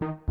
Bye.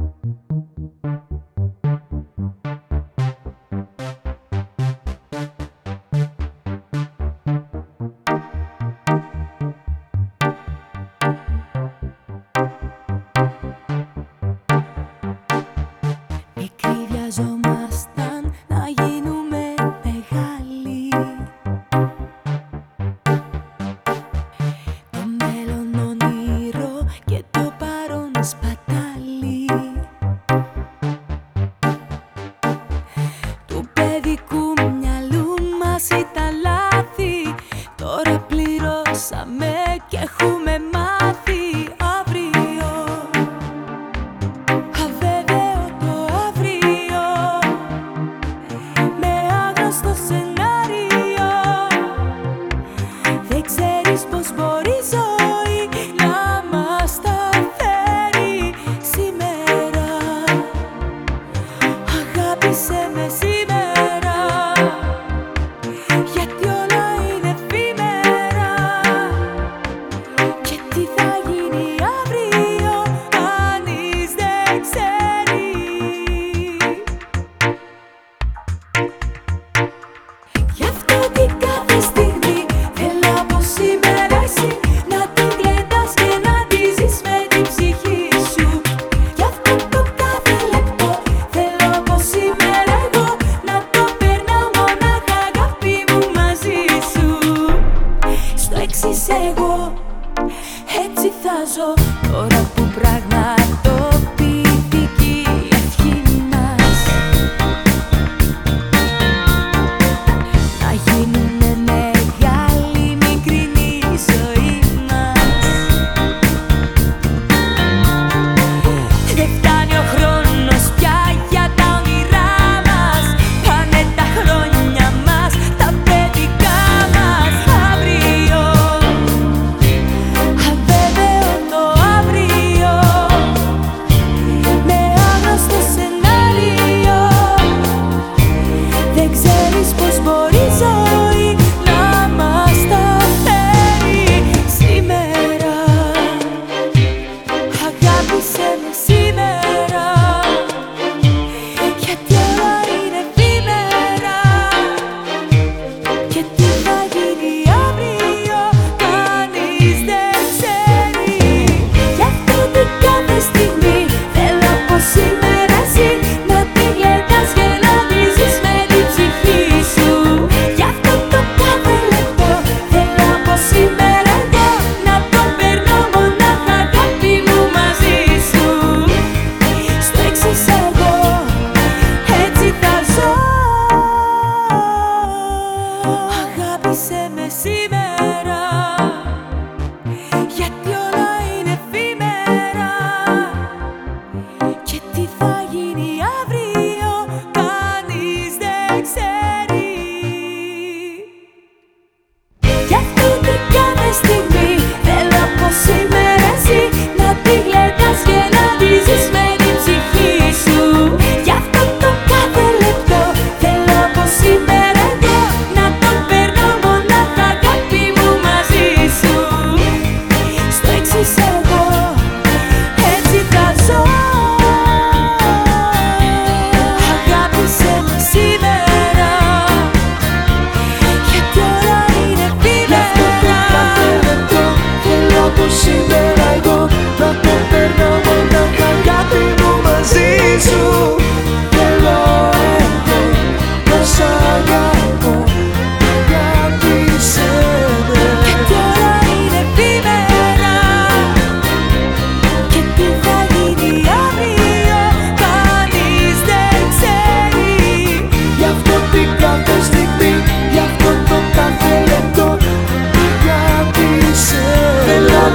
Este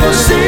você.